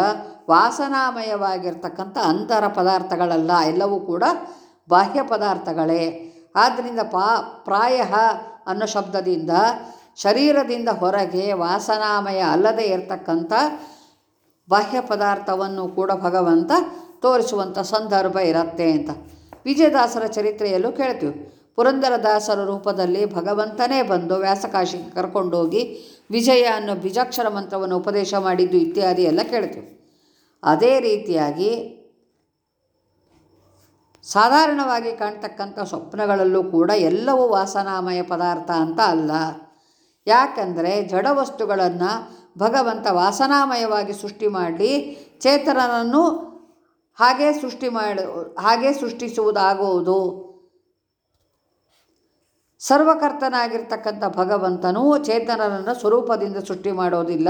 ವಾಸನಾಮಯವಾಗಿರ್ತಕ್ಕಂಥ ಅಂತರ ಪದಾರ್ಥಗಳಲ್ಲ, ಎಲ್ಲವೂ ಕೂಡ ಬಾಹ್ಯ ಪದಾರ್ಥಗಳೇ. ಆದ್ದರಿಂದ ಪಾ, ಪ್ರಾಯ ಅನ್ನೋ ಶಬ್ದದಿಂದ ಶರೀರದಿಂದ ಹೊರಗೆ ವಾಸನಾಮಯ ಅಲ್ಲದೆ ಇರತಕ್ಕಂಥ ಬಾಹ್ಯ ಪದಾರ್ಥವನ್ನು ಕೂಡ ಭಗವಂತ ತೋರಿಸುವಂಥ ಸಂದರ್ಭ ಇರತ್ತೆ ಅಂತ. ವಿಜಯದಾಸರ ಚರಿತ್ರೆಯಲ್ಲೂ ಕೇಳ್ತೀವಿ. ಪುರಂದರದಾಸರ ರೂಪದಲ್ಲಿ ಭಗವಂತನೇ ಬಂದು ವ್ಯಾಸಕಾಶಿಗೆ ಕರ್ಕೊಂಡೋಗಿ ವಿಜಯ ಅನ್ನೋ ಬೀಜಾಕ್ಷರ ಮಂತ್ರವನ್ನು ಉಪದೇಶ ಮಾಡಿದ್ದು ಇತ್ಯಾದಿ ಎಲ್ಲ ಕೇಳ್ತೀವಿ. ಅದೇ ರೀತಿಯಾಗಿ ಸಾಧಾರಣವಾಗಿ ಕಾಣ್ತಕ್ಕಂಥ ಸ್ವಪ್ನಗಳಲ್ಲೂ ಕೂಡ ಎಲ್ಲವೂ ವಾಸನಾಮಯ ಪದಾರ್ಥ ಅಂತ ಅಲ್ಲ. ಯಾಕಂದರೆ ಜಡ ವಸ್ತುಗಳನ್ನು ಭಗವಂತ ವಾಸನಾಮಯವಾಗಿ ಸೃಷ್ಟಿ ಮಾಡಿ ಚೇತನನನ್ನು ಹಾಗೇ ಸೃಷ್ಟಿ ಮಾಡಿ, ಹಾಗೇ ಸೃಷ್ಟಿಸುವುದಾಗುವುದು. ಸರ್ವಕರ್ತನಾಗಿರ್ತಕ್ಕಂಥ ಭಗವಂತನೂ ಚೇತನನನ್ನು ಸ್ವರೂಪದಿಂದ ಸೃಷ್ಟಿ ಮಾಡೋದಿಲ್ಲ.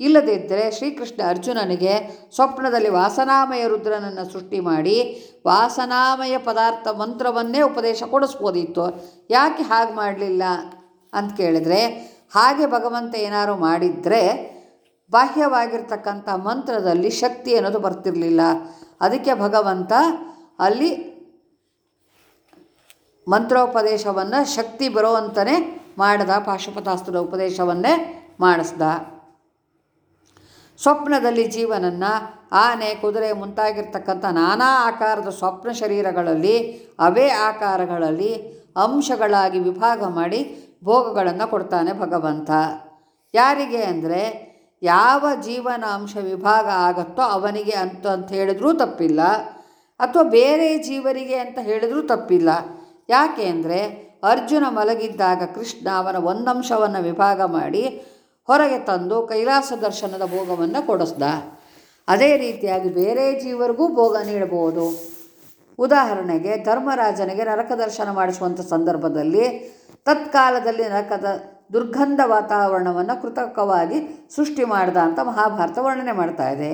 ಇಲ್ಲದಿದ್ದರೆ ಶ್ರೀಕೃಷ್ಣ ಅರ್ಜುನನಿಗೆ ಸ್ವಪ್ನದಲ್ಲಿ ವಾಸನಾಮಯ ರುದ್ರನನ್ನು ಸೃಷ್ಟಿ ಮಾಡಿ ವಾಸನಾಮಯ ಪದಾರ್ಥ ಮಂತ್ರವನ್ನೇ ಉಪದೇಶ ಕೊಡಿಸ್ಬೋದಿತ್ತು. ಯಾಕೆ ಹಾಗೆ ಮಾಡಲಿಲ್ಲ ಅಂತ ಕೇಳಿದರೆ, ಹಾಗೆ ಭಗವಂತ ಏನಾರು ಮಾಡಿದರೆ ಬಾಹ್ಯವಾಗಿರ್ತಕ್ಕಂಥ ಮಂತ್ರದಲ್ಲಿ ಶಕ್ತಿ ಅನ್ನೋದು ಬರ್ತಿರಲಿಲ್ಲ. ಅದಕ್ಕೆ ಭಗವಂತ ಅಲ್ಲಿ ಮಂತ್ರೋಪದೇಶವನ್ನು ಶಕ್ತಿ ಬರೋ ಅಂತಲೇ ಮಾಡಿದ, ಪಾಶುಪತಾಸ್ತ್ರದ ಉಪದೇಶವನ್ನೇ ಮಾಡಿಸ್ದ. ಸ್ವಪ್ನದಲ್ಲಿ ಜೀವನನ್ನು ಆನೆ, ಕುದುರೆ ಮುಂತಾಗಿರ್ತಕ್ಕಂಥ ನಾನಾ ಆಕಾರದ ಸ್ವಪ್ನ ಶರೀರಗಳಲ್ಲಿ, ಅವೇ ಆಕಾರಗಳಲ್ಲಿ ಅಂಶಗಳಾಗಿ ವಿಭಾಗ ಮಾಡಿ ಭೋಗಗಳನ್ನು ಕೊಡ್ತಾನೆ ಭಗವಂತ. ಯಾರಿಗೆ ಅಂದರೆ, ಯಾವ ಜೀವನ ಅಂಶ ವಿಭಾಗ ಆಗುತ್ತೋ ಅವನಿಗೆ ಅಂತ ಅಂತ ಹೇಳಿದ್ರೂ ತಪ್ಪಿಲ್ಲ. ಅಥವಾ ಬೇರೆ ಜೀವರಿಗೆ ಅಂತ ಹೇಳಿದ್ರೂ ತಪ್ಪಿಲ್ಲ. ಯಾಕೆ ಅಂದರೆ, ಅರ್ಜುನ ಮಲಗಿದ್ದಾಗ ಕೃಷ್ಣ ಅವನ ಒಂದಂಶವನ್ನು ವಿಭಾಗ ಮಾಡಿ ಹೊರಗೆ ತಂದು ಕೈಲಾಸ ದರ್ಶನದ ಭೋಗವನ್ನು ಕೊಡಿಸ್ದ. ಅದೇ ರೀತಿಯಾಗಿ ಬೇರೆ ಜೀವರಿಗೂ ಭೋಗ ನೀಡಬಹುದು. ಉದಾಹರಣೆಗೆ ಧರ್ಮರಾಜನಿಗೆ ನರಕ ದರ್ಶನ ಮಾಡಿಸುವಂಥ ಸಂದರ್ಭದಲ್ಲಿ ತತ್ಕಾಲದಲ್ಲಿ ನರಕದ ದುರ್ಗಂಧ ವಾತಾವರಣವನ್ನು ಕೃತಕವಾಗಿ ಸೃಷ್ಟಿ ಮಾಡ್ದ ಅಂತ ಮಹಾಭಾರತ ವರ್ಣನೆ ಮಾಡ್ತಾ ಇದೆ.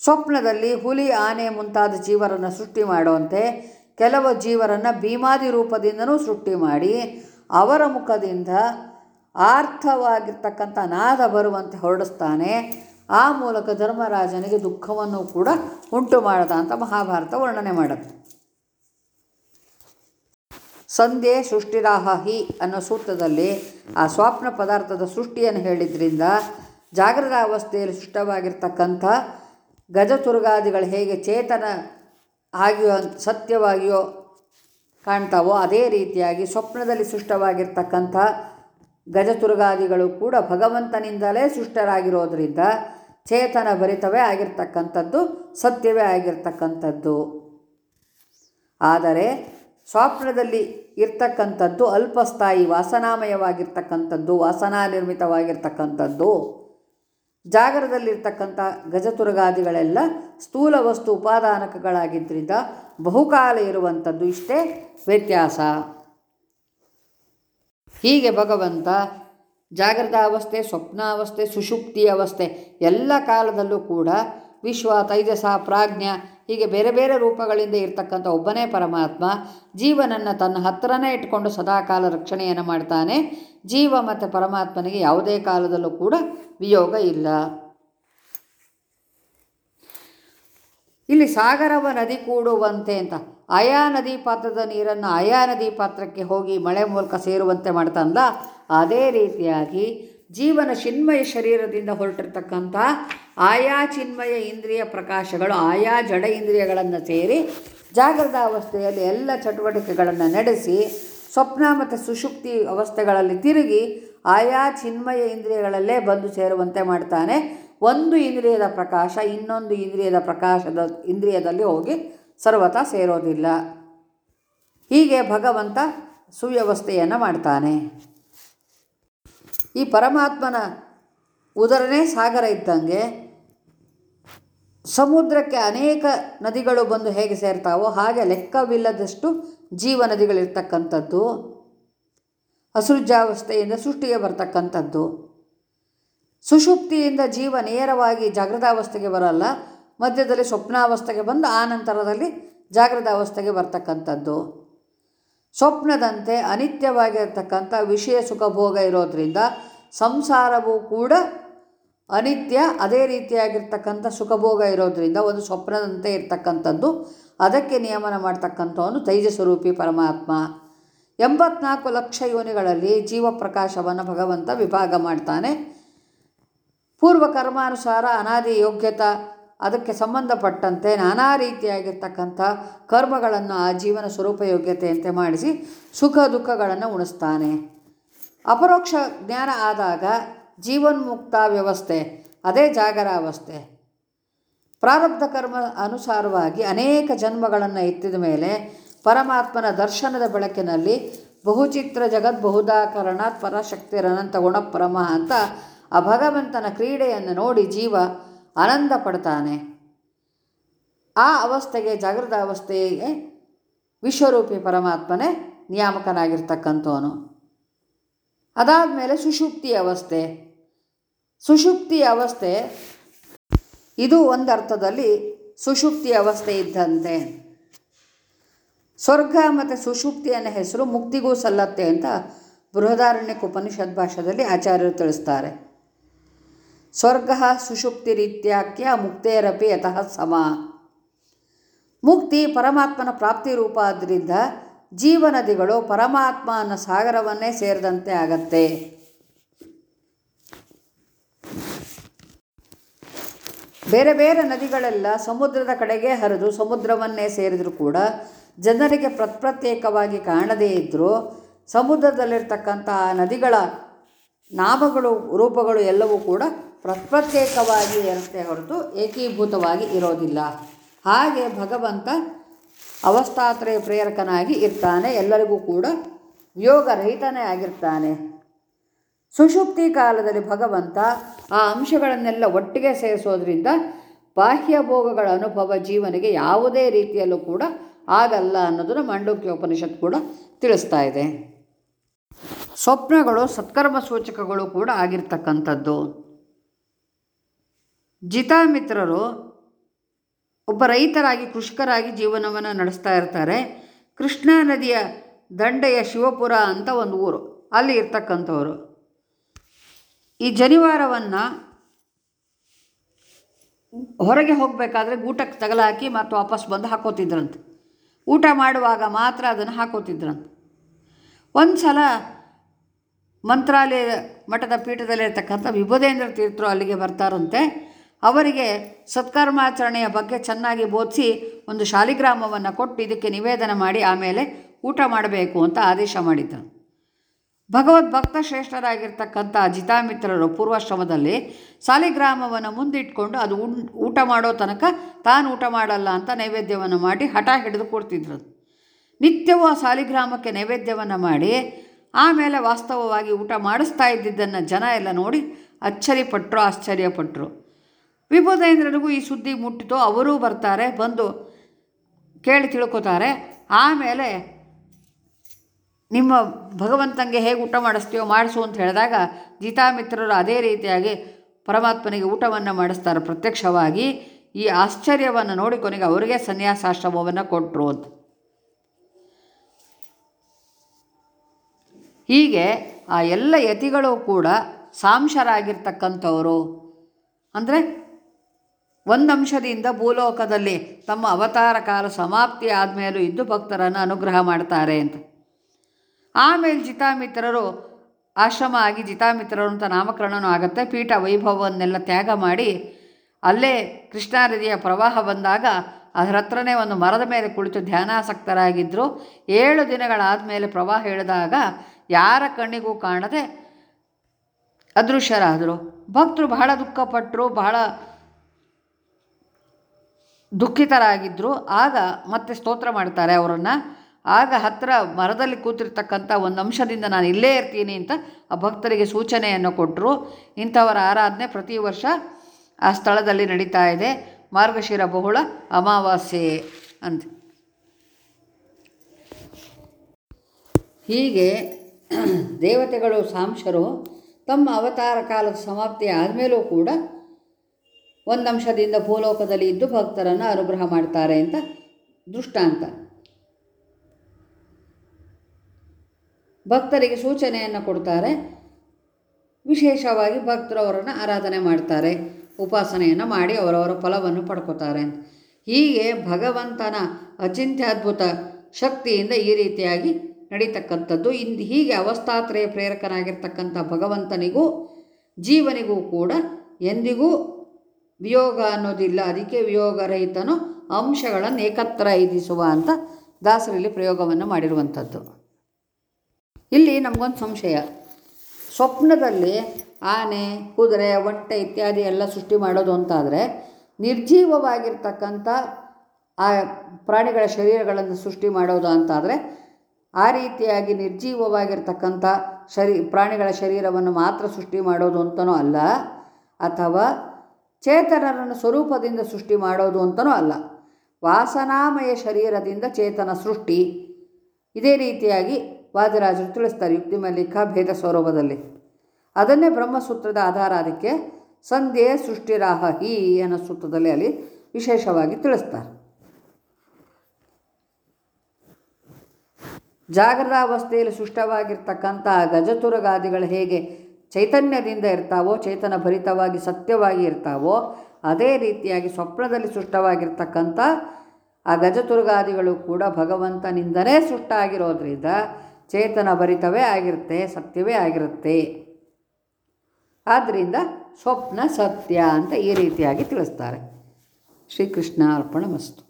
ಸ್ವಪ್ನದಲ್ಲಿ ಹುಲಿ, ಆನೆ ಮುಂತಾದ ಜೀವರನ್ನು ಸೃಷ್ಟಿ ಮಾಡುವಂತೆ ಕೆಲವು ಜೀವರನ್ನು ಭೀಮಾದಿ ರೂಪದಿಂದನೂ ಸೃಷ್ಟಿ ಮಾಡಿ ಅವರ ಮುಖದಿಂದ ಆರ್ಥವಾಗಿರ್ತಕ್ಕಂಥ ನಾದ ಬರುವಂತೆ ಹೊರಡಿಸ್ತಾನೆ, ಆ ಮೂಲಕ ಧರ್ಮರಾಜನಿಗೆ ದುಃಖವನ್ನು ಕೂಡ ಉಂಟು ಮಾಡದ ಅಂತ ಮಹಾಭಾರತ ವರ್ಣನೆ ಮಾಡುತ್ತೆ. ಸಂಧ್ಯೆ ಹಿ ಅನ್ನೋ ಸೂತ್ರದಲ್ಲಿ ಆ ಸ್ವಪ್ನ ಪದಾರ್ಥದ ಸೃಷ್ಟಿಯನ್ನು ಹೇಳಿದ್ರಿಂದ ಜಾಗೃತ ಅವಸ್ಥೆಯಲ್ಲಿ ಸೃಷ್ಟವಾಗಿರ್ತಕ್ಕಂಥ ಗಜತುರ್ಗಾದಿಗಳು ಹೇಗೆ ಚೇತನ ಆಗಿಯೋ, ಸತ್ಯವಾಗಿಯೋ ಕಾಣ್ತಾವೋ ಅದೇ ರೀತಿಯಾಗಿ ಸ್ವಪ್ನದಲ್ಲಿ ಸೃಷ್ಟವಾಗಿರ್ತಕ್ಕಂಥ ಗಜತುರ್ಗಾದಿಗಳು ಕೂಡ ಭಗವಂತನಿಂದಲೇ ಸೃಷ್ಟರಾಗಿರೋದ್ರಿಂದ ಚೇತನ ಭರಿತವೇ ಆಗಿರ್ತಕ್ಕಂಥದ್ದು, ಸತ್ಯವೇ ಆಗಿರ್ತಕ್ಕಂಥದ್ದು. ಆದರೆ ಸ್ವಪ್ನದಲ್ಲಿ ಇರ್ತಕ್ಕಂಥದ್ದು ಅಲ್ಪಸ್ಥಾಯಿ ವಾಸನಾಮಯವಾಗಿರ್ತಕ್ಕಂಥದ್ದು ವಾಸನಾ ನಿರ್ಮಿತವಾಗಿರ್ತಕ್ಕಂಥದ್ದು ಜಾಗರದಲ್ಲಿರ್ತಕ್ಕಂಥ ಗಜತುರ್ಗಾದಿಗಳೆಲ್ಲ ಸ್ಥೂಲ ವಸ್ತು ಉಪಾದಾನಕಗಳಾಗಿದ್ದರಿಂದ ಬಹುಕಾಲ ಇರುವಂಥದ್ದು ಇಷ್ಟೇ ವ್ಯತ್ಯಾಸ. ಹೀಗೆ ಭಗವಂತ ಜಾಗೃತ ಅವಸ್ಥೆ ಸ್ವಪ್ನಾವಸ್ಥೆ ಸುಷುಪ್ತಿ ಅವಸ್ಥೆ ಎಲ್ಲ ಕಾಲದಲ್ಲೂ ಕೂಡ ವಿಶ್ವ, ತೈಜಸ, ಪ್ರಾಜ್ಞ ಹೀಗೆ ಬೇರೆ ಬೇರೆ ರೂಪಗಳಿಂದ ಇರ್ತಕ್ಕಂಥ ಒಬ್ಬನೇ ಪರಮಾತ್ಮ ಜೀವನನ್ನು ತನ್ನ ಹತ್ತಿರನೇ ಇಟ್ಕೊಂಡು ಸದಾಕಾಲ ರಕ್ಷಣೆಯನ್ನು ಮಾಡ್ತಾನೆ. ಜೀವ ಮತ್ತು ಪರಮಾತ್ಮನಿಗೆ ಯಾವುದೇ ಕಾಲದಲ್ಲೂ ಕೂಡ ವಿಯೋಗ ಇಲ್ಲ. ಇಲ್ಲಿ ಸಾಗರವ ನದಿ ಕೂಡುವಂತೆ ಅಂತ. ಆಯಾ ನದಿ ಪಾತ್ರದ ನೀರನ್ನು ಆಯಾ ನದಿ ಪಾತ್ರಕ್ಕೆ ಹೋಗಿ ಮಳೆ ಮೂಲಕ ಸೇರುವಂತೆ ಮಾಡ್ತಾನಲ್ಲ? ಅದೇ ರೀತಿಯಾಗಿ ಜೀವನ ಚಿನ್ಮಯ ಶರೀರದಿಂದ ಹೊರಟಿರ್ತಕ್ಕಂಥ ಆಯಾ ಚಿನ್ಮಯ ಇಂದ್ರಿಯ ಪ್ರಕಾಶಗಳು, ಆಯಾ ಜಡ ಇಂದ್ರಿಯಗಳನ್ನು ಸೇರಿ ಜಾಗೃತ ಅವಸ್ಥೆಯಲ್ಲಿ ಎಲ್ಲ ಚಟುವಟಿಕೆಗಳನ್ನು ನಡೆಸಿ ಸ್ವಪ್ನ ಮತ್ತು ಸುಷುಪ್ತಿ ಅವಸ್ಥೆಗಳಲ್ಲಿ ತಿರುಗಿ ಆಯಾ ಚಿನ್ಮಯ ಇಂದ್ರಿಯಗಳಲ್ಲೇ ಬಂದು ಸೇರುವಂತೆ ಮಾಡ್ತಾನೆ. ಒಂದು ಇಂದ್ರಿಯದ ಪ್ರಕಾಶ, ಇನ್ನೊಂದು ಇಂದ್ರಿಯದ ಪ್ರಕಾಶದ, ಇಂದ್ರಿಯದಲ್ಲಿ ಹೋಗಿ ಸರ್ವತಾ ಸೇರೋದಿಲ್ಲ. ಹೀಗೆ ಭಗವಂತ ಸುವ್ಯವಸ್ಥೆಯನ್ನು ಮಾಡ್ತಾನೆ. ಈ ಪರಮಾತ್ಮನ ಉದರನೇ ಸಾಗರ ಇದ್ದಂಗೆ ಸಮುದ್ರಕ್ಕೆ ಅನೇಕ ನದಿಗಳು ಬಂದು ಹೇಗೆ ಸೇರ್ತಾವೋ ಹಾಗೆ ಲೆಕ್ಕವಿಲ್ಲದಷ್ಟು ಜೀವ ನದಿಗಳಿರ್ತಕ್ಕಂಥದ್ದು ಅಸೃಜಾವಸ್ಥೆಯಿಂದ ಸೃಷ್ಟಿಗೆ ಬರ್ತಕ್ಕಂಥದ್ದು. ಸುಷುಪ್ತಿಯಿಂದ ಜೀವ ನೇರವಾಗಿ ಜಾಗೃತಾವಸ್ಥೆಗೆ ಬರಲ್ಲ. ಮಧ್ಯದಲ್ಲಿ ಸ್ವಪ್ನಾವಸ್ಥೆಗೆ ಬಂದು ಆ ನಂತರದಲ್ಲಿ ಜಾಗೃತಾವಸ್ಥೆಗೆ ಬರ್ತಕ್ಕಂಥದ್ದು. ಸ್ವಪ್ನದಂತೆ ಅನಿತ್ಯವಾಗಿರ್ತಕ್ಕಂಥ ವಿಷಯ ಸುಖ ಭೋಗ ಇರೋದರಿಂದ ಸಂಸಾರವೂ ಕೂಡ ಅನಿತ್ಯ, ಅದೇ ರೀತಿಯಾಗಿರ್ತಕ್ಕಂಥ ಸುಖಭೋಗ ಇರೋದರಿಂದ ಒಂದು ಸ್ವಪ್ನದಂತೆ ಇರ್ತಕ್ಕಂಥದ್ದು. ಅದಕ್ಕೆ ನಿಯಮನ ಮಾಡ್ತಕ್ಕಂಥವನು ತೈಜಸ್ವರೂಪಿ ಪರಮಾತ್ಮ. ಎಂಬತ್ನಾಲ್ಕು ಲಕ್ಷ ಯೋನಿಗಳಲ್ಲಿ ಜೀವಪ್ರಕಾಶವನ್ನು ಭಗವಂತ ವಿಭಾಗ ಮಾಡ್ತಾನೆ. ಪೂರ್ವ ಕರ್ಮಾನುಸಾರ ಅನಾದಿ ಯೋಗ್ಯತ, ಅದಕ್ಕೆ ಸಂಬಂಧಪಟ್ಟಂತೆ ನಾನಾ ರೀತಿಯಾಗಿರ್ತಕ್ಕಂಥ ಕರ್ಮಗಳನ್ನು ಆ ಜೀವನ ಸ್ವರೂಪ ಯೋಗ್ಯತೆಯಂತೆ ಮಾಡಿಸಿ ಸುಖ ದುಃಖಗಳನ್ನು ಉಣಿಸ್ತಾನೆ. ಅಪರೋಕ್ಷ ಜ್ಞಾನ ಆದಾಗ ಜೀವನ್ಮುಕ್ತ ವ್ಯವಸ್ಥೆ, ಅದೇ ಜಾಗರಾವಸ್ಥೆ. ಪ್ರಾರಬ್ಧ ಕರ್ಮ ಅನುಸಾರವಾಗಿ ಅನೇಕ ಜನ್ಮಗಳನ್ನು ಎತ್ತಿದ ಮೇಲೆ ಪರಮಾತ್ಮನ ದರ್ಶನದ ಬೆಳಕಿನಲ್ಲಿ ಬಹುಚಿತ್ರ ಜಗತ್ ಬಹುದಾಕರಣಾತ್ ಪರಶಕ್ತಿರನಂತ ಗುಣ ಪರಮಃ ಅಂತ ಆ ಭಗವಂತನ ಕ್ರೀಡೆಯನ್ನು ನೋಡಿ ಜೀವ ಆನಂದ ಪಡ್ತಾನೆ. ಆ ಅವಸ್ಥೆಗೆ, ಜಾಗೃತ ಅವಸ್ಥೆಗೆ ವಿಶ್ವರೂಪಿ ಪರಮಾತ್ಮನೇ ನಿಯಾಮಕನಾಗಿರ್ತಕ್ಕಂಥವನು. ಅದಾದಮೇಲೆ ಸುಷುಪ್ತಿ ಅವಸ್ಥೆ. ಸುಷುಪ್ತಿ ಅವಸ್ಥೆ, ಇದು ಒಂದರ್ಥದಲ್ಲಿ ಸುಷುಪ್ತಿ ಅವಸ್ಥೆ ಇದ್ದಂತೆ. ಸ್ವರ್ಗ ಮತ್ತು ಸುಷುಪ್ತಿ ಅನ್ನೋ ಹೆಸರು ಮುಕ್ತಿಗೂ ಸಲ್ಲತ್ತೆ ಅಂತ ಬೃಹದಾರಣ್ಯಕ ಉಪನಿಷದ್ ಭಾಷೆಯಲ್ಲಿ ಆಚಾರ್ಯರು ತಿಳಿಸ್ತಾರೆ. ಸ್ವರ್ಗ ಸುಷುಪ್ತಿ ರೀತ್ಯಾಖ್ಯ ಮುಕ್ತೇರಪಿ ಯತಃ ಸಮ. ಮುಕ್ತಿ ಪರಮಾತ್ಮನ ಪ್ರಾಪ್ತಿ ರೂಪ ಆದ್ದರಿಂದ ಜೀವನದಿಗಳು ಪರಮಾತ್ಮ ಅನ್ನೋ ಸಾಗರವನ್ನೇ ಸೇರಿದಂತೆ ಆಗತ್ತೆ. ಬೇರೆ ಬೇರೆ ನದಿಗಳೆಲ್ಲ ಸಮುದ್ರದ ಕಡೆಗೆ ಹರಿದು ಸಮುದ್ರವನ್ನೇ ಸೇರಿದರೂ ಕೂಡ ಜನರಿಗೆ ಪ್ರತ್ಯೇಕವಾಗಿ ಕಾಣದೇ ಇದ್ದರೂ ಸಮುದ್ರದಲ್ಲಿರ್ತಕ್ಕಂಥ ನದಿಗಳ ನಾಮಗಳು, ರೂಪಗಳು ಎಲ್ಲವೂ ಕೂಡ ಪ್ರತ್ಯೇಕವಾಗಿ ಇರುತ್ತೆ ಹೊರತು ಏಕೀಭೂತವಾಗಿ ಇರೋದಿಲ್ಲ. ಹಾಗೆ ಭಗವಂತ ಅವಸ್ಥಾತ್ರಯ ಪ್ರೇರಕನಾಗಿ ಇರ್ತಾನೆ, ಎಲ್ಲರಿಗೂ ಕೂಡ ವಿಯೋಗರಹಿತನೇ ಆಗಿರ್ತಾನೆ. ಸುಷುಪ್ತಿ ಕಾಲದಲ್ಲಿ ಭಗವಂತ ಆ ಅಂಶಗಳನ್ನೆಲ್ಲ ಒಟ್ಟಿಗೆ ಸೇರಿಸೋದ್ರಿಂದ ಬಾಹ್ಯ ಭೋಗಗಳ ಅನುಭವ ಜೀವನಿಗೆ ಯಾವುದೇ ರೀತಿಯಲ್ಲೂ ಕೂಡ ಆಗಲ್ಲ ಅನ್ನೋದನ್ನು ಮಂಡೂಕ್ಯ ಉಪನಿಷತ್ ಕೂಡ ತಿಳಿಸ್ತಾ ಇದೆ. ಸ್ವಪ್ನಗಳು, ಸತ್ಕರ್ಮ ಸೂಚಕಗಳು ಕೂಡ ಆಗಿರ್ತಕ್ಕಂಥದ್ದು. ಜಿತಾಮಿತ್ರರು ಒಬ್ಬ ರೈತರಾಗಿ ಕೃಷಿಕರಾಗಿ ಜೀವನವನ್ನು ನಡೆಸ್ತಾ ಇರ್ತಾರೆ. ಕೃಷ್ಣಾ ನದಿಯ ದಂಡೆಯ ಶಿವಪುರ ಅಂತ ಒಂದು ಊರು. ಅಲ್ಲಿ ಇರ್ತಕ್ಕಂಥವ್ರು. ಈ ಜನಿವಾರವನ್ನು ಹೊರಗೆ ಹೋಗಬೇಕಾದ್ರೆ ಊಟಕ್ಕೆ ತಗಲಾಕಿ ಮತ್ತು ವಾಪಸ್ ಬಂದು ಹಾಕೋತಿದ್ರಂತೆ. ಊಟ ಮಾಡುವಾಗ ಮಾತ್ರ ಅದನ್ನು ಹಾಕೋತಿದ್ರಂತೆ. ಒಂದು ಸಲ ಮಂತ್ರಾಲಯ ಮಠದ ಪೀಠದಲ್ಲಿರ್ತಕ್ಕಂಥ ವಿಭುದೇಂದ್ರ ತೀರ್ಥರು ಅಲ್ಲಿಗೆ ಬರ್ತಾರಂತೆ. ಅವರಿಗೆ ಸತ್ಕರ್ಮಾಚರಣೆಯ ಬಗ್ಗೆ ಚೆನ್ನಾಗಿ ಬೋಧಿಸಿ ಒಂದು ಶಾಲಿಗ್ರಾಮವನ್ನು ಕೊಟ್ಟು ಇದಕ್ಕೆ ನಿವೇದನೆ ಮಾಡಿ ಆಮೇಲೆ ಊಟ ಮಾಡಬೇಕು ಅಂತ ಆದೇಶ ಮಾಡಿದ್ದರು. ಭಗವದ್ಭಕ್ತ ಶ್ರೇಷ್ಠರಾಗಿರ್ತಕ್ಕಂಥ ಜಿತಾಮಿತ್ರರು ಪೂರ್ವಾಶ್ರಮದಲ್ಲಿ ಸಾಲಿಗ್ರಾಮವನ್ನು ಮುಂದಿಟ್ಕೊಂಡು ಅದು ಊಟ ಮಾಡೋ ತನಕ ತಾನು ಊಟ ಮಾಡಲ್ಲ ಅಂತ ನೈವೇದ್ಯವನ್ನು ಮಾಡಿ ಹಠ ಹಿಡಿದು ಕೊಡ್ತಿದ್ರು. ನಿತ್ಯವೂ ಆ ಸಾಲಿಗ್ರಾಮಕ್ಕೆ ನೈವೇದ್ಯವನ್ನು ಮಾಡಿ ಆಮೇಲೆ ವಾಸ್ತವವಾಗಿ ಊಟ ಮಾಡಿಸ್ತಾ ಇದ್ದಿದ್ದನ್ನು ಜನ ಎಲ್ಲ ನೋಡಿ ಅಚ್ಚರಿಪಟ್ಟರು ಆಶ್ಚರ್ಯಪಟ್ಟರು ವಿಭುಧೇಂದ್ರನಿಗೂ ಈ ಸುದ್ದಿ ಮುಟ್ಟಿತು. ಅವರೂ ಬರ್ತಾರೆ, ಬಂದು ಕೇಳಿ ತಿಳ್ಕೊತಾರೆ. ಆಮೇಲೆ ನಿಮ್ಮ ಭಗವಂತಂಗೆ ಹೇಗೆ ಊಟ ಮಾಡಿಸ್ತೀವೋ ಮಾಡಿಸು ಅಂತ ಹೇಳಿದಾಗ ಗೀತಾಮಿತ್ರರು ಅದೇ ರೀತಿಯಾಗಿ ಪರಮಾತ್ಮನಿಗೆ ಊಟವನ್ನು ಮಾಡಿಸ್ತಾರೆ ಪ್ರತ್ಯಕ್ಷವಾಗಿ. ಈ ಆಶ್ಚರ್ಯವನ್ನು ನೋಡಿ ಕೊನೆಗೆ ಅವರಿಗೆ ಸನ್ಯಾಸಾಶ್ರಮವನ್ನು ಕೊಟ್ಟರು ಅಂತ. ಹೀಗೆ ಆ ಎಲ್ಲ ಯತಿಗಳು ಕೂಡ ಸಾಂಶರಾಗಿರ್ತಕ್ಕಂಥವರು. ಅಂದರೆ ಒಂದಂಶದಿಂದ ಭೂಲೋಕದಲ್ಲಿ ತಮ್ಮ ಅವತಾರ ಕಾಲ ಸಮಾಪ್ತಿ ಆದಮೇಲೂ ಇದ್ದು ಭಕ್ತರನ್ನು ಅನುಗ್ರಹ ಮಾಡ್ತಾರೆ ಅಂತ. ಆಮೇಲೆ ಜಿತಾಮಿತ್ರರು ಆಶ್ರಮ ಆಗಿ ಜಿತಾಮಿತ್ರರು ಅಂತ ನಾಮಕರಣನೂ ಆಗುತ್ತೆ. ಪೀಠ ವೈಭವವನ್ನೆಲ್ಲ ತ್ಯಾಗ ಮಾಡಿ ಅಲ್ಲೇ ಕೃಷ್ಣಾ ನದಿಯ ಪ್ರವಾಹ ಬಂದಾಗ ಅದರ ಹತ್ರನೇ ಒಂದು ಮರದ ಮೇಲೆ ಕುಳಿತು ಧ್ಯಾನಾಸಕ್ತರಾಗಿದ್ದರು ಏಳು ದಿನಗಳಾದ ಮೇಲೆ ಪ್ರವಾಹ ಹೇಳಿದಾಗ ಯಾರ ಕಣ್ಣಿಗೂ ಕಾಣದೆ ಅದೃಶ್ಯರಾದರು. ಭಕ್ತರು ಬಹಳ ದುಃಖಪಟ್ಟರು ಬಹಳ ದುಃಖಿತರಾಗಿದ್ದರು ಆಗ ಮತ್ತೆ ಸ್ತೋತ್ರ ಮಾಡ್ತಾರೆ ಅವರನ್ನು. ಆಗ ಹತ್ತಿರ ಮರದಲ್ಲಿ ಕೂತಿರ್ತಕ್ಕಂಥ ಒಂದು ಅಂಶದಿಂದ ನಾನು ಇಲ್ಲೇ ಇರ್ತೀನಿ ಅಂತ ಆ ಭಕ್ತರಿಗೆ ಸೂಚನೆಯನ್ನು ಕೊಟ್ಟರು ಇಂಥವರ ಆರಾಧನೆ ಪ್ರತಿ ವರ್ಷ ಆ ಸ್ಥಳದಲ್ಲಿ ನಡೀತಾ ಇದೆ. ಮಾರ್ಗಶಿರ ಬಹುಳ ಅಮಾವಾಸ್ಯೆ ಅಂತ ಹೀಗೆ ದೇವತೆಗಳು, ಸಾಂಶರು ತಮ್ಮ ಅವತಾರ ಕಾಲದ ಸಮಾಪ್ತಿ ಆದಮೇಲೂ ಕೂಡ ಒಂದು ಅಂಶದಿಂದ ಭೂಲೋಕದಲ್ಲಿ ಇದ್ದು ಭಕ್ತರನ್ನು ಅನುಗ್ರಹ ಮಾಡ್ತಾರೆ ಅಂತ ದೃಷ್ಟಾಂತ. ಭಕ್ತರಿಗೆ ಸೂಚನೆಯನ್ನು ಕೊಡ್ತಾರೆ. ವಿಶೇಷವಾಗಿ ಭಕ್ತರು ಅವರನ್ನು ಆರಾಧನೆ ಮಾಡ್ತಾರೆ, ಉಪಾಸನೆಯನ್ನು ಮಾಡಿ ಅವರವರ ಫಲವನ್ನು ಪಡ್ಕೋತಾರೆ ಹೀಗೆ ಭಗವಂತನ ಅಚಿಂತ್ಯದ್ಭುತ ಶಕ್ತಿಯಿಂದ ಈ ರೀತಿಯಾಗಿ ನಡೀತಕ್ಕಂಥದ್ದು. ಇಂದು ಹೀಗೆ ಅವಸ್ಥಾತ್ರಯ ಪ್ರೇರಕನಾಗಿರ್ತಕ್ಕಂಥ ಭಗವಂತನಿಗೂ, ಜೀವನಿಗೂ ಕೂಡ ಎಂದಿಗೂ ವಿಯೋಗ ಅನ್ನೋದಿಲ್ಲ. ಅದಕ್ಕೆ ವಿಯೋಗರಹಿತನು ಅಂಶಗಳನ್ನು ಏಕತ್ರ ಇದಿಸುವ ಅಂತ ದಾಸರಲ್ಲಿ ಪ್ರಯೋಗವನ್ನು ಮಾಡಿರುವಂಥದ್ದು. ಇಲ್ಲಿ ನಮಗೊಂದು ಸಂಶಯ. ಸ್ವಪ್ನದಲ್ಲಿ ಆನೆ, ಕುದುರೆ ಒಟ್ಟೆ ಇತ್ಯಾದಿ ಎಲ್ಲ ಸೃಷ್ಟಿ ಮಾಡೋದು ಅಂತಾದರೆ ನಿರ್ಜೀವವಾಗಿರ್ತಕ್ಕಂಥ ಆ ಪ್ರಾಣಿಗಳ ಶರೀರಗಳನ್ನು ಸೃಷ್ಟಿ ಮಾಡೋದು ಅಂತಾದರೆ ಆ ರೀತಿಯಾಗಿ ನಿರ್ಜೀವವಾಗಿರ್ತಕ್ಕಂಥ ಶರೀ ಪ್ರಾಣಿಗಳ ಶರೀರವನ್ನು ಮಾತ್ರ ಸೃಷ್ಟಿ ಮಾಡೋದು ಅಂತಲೂ ಅಲ್ಲ. ಅಥವಾ ಚೇತನರನ್ನು ಸ್ವರೂಪದಿಂದ ಸೃಷ್ಟಿ ಮಾಡೋದು ಅಂತನೂ ಅಲ್ಲ. ವಾಸನಾಮಯ ಶರೀರದಿಂದ ಚೇತನ ಸೃಷ್ಟಿ. ಇದೇ ರೀತಿಯಾಗಿ ವಾದಿರಾಜರು ತಿಳಿಸ್ತಾರೆ ಯುಕ್ತಿ ಮಲ್ಲಿಕ ಭೇದ ಸ್ವರೂಪದಲ್ಲಿ. ಅದನ್ನೇ ಬ್ರಹ್ಮಸೂತ್ರದ ಆಧಾರ ಅದಕ್ಕೆ ಸಂಧ್ಯೆ ಸೃಷ್ಟಿರಾಹ ಹಿ ಅನ್ನೋ ಸೂತ್ರದಲ್ಲಿ ಅಲ್ಲಿ ವಿಶೇಷವಾಗಿ ತಿಳಿಸ್ತಾರೆ. ಜಾಗೃತಾವಸ್ಥೆಯಲ್ಲಿ ಸೃಷ್ಟವಾಗಿರ್ತಕ್ಕಂಥ ಗಜತುರಗಾದಿಗಳು ಹೇಗೆ ಚೈತನ್ಯದಿಂದ ಇರ್ತಾವೋ ಚೇತನ ಭರಿತವಾಗಿ ಸತ್ಯವಾಗಿ ಇರ್ತಾವೋ, ಅದೇ ರೀತಿಯಾಗಿ ಸ್ವಪ್ನದಲ್ಲಿ ಸೃಷ್ಟವಾಗಿರ್ತಕ್ಕಂಥ ಆ ಗಜತುರ್ಗಾದಿಗಳು ಕೂಡ ಭಗವಂತನಿಂದಲೇ ಸೃಷ್ಟಾಗಿರೋದ್ರಿಂದ ಚೇತನ ಭರಿತವೇ ಆಗಿರುತ್ತೆ, ಸತ್ಯವೇ ಆಗಿರುತ್ತೆ. ಆದ್ದರಿಂದ ಸ್ವಪ್ನ ಸತ್ಯ ಅಂತ ಈ ರೀತಿಯಾಗಿ ತಿಳಿಸ್ತಾರೆ. ಶ್ರೀಕೃಷ್ಣ ಅರ್ಪಣ ಮಸ್ತು